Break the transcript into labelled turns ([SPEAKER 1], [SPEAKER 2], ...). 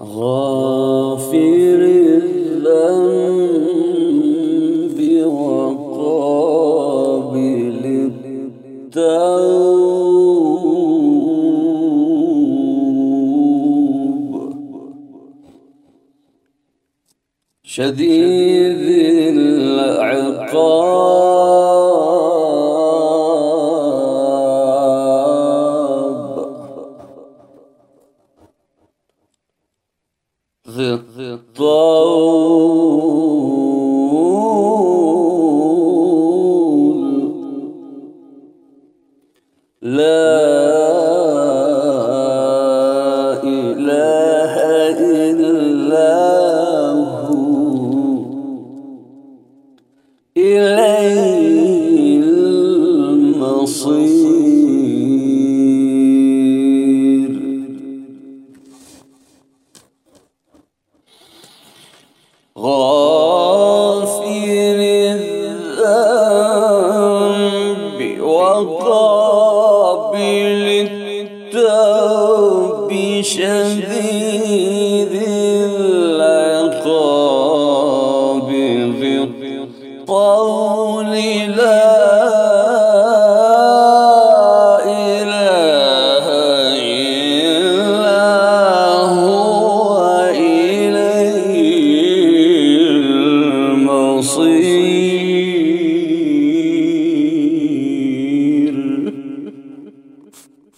[SPEAKER 1] غافر الذنب وقابل التوب. شديد العقاب. الطول لا إله إلا هو. إليه غافر الذنب وقابل التوب شديد العقاب ذي الطول لا بصير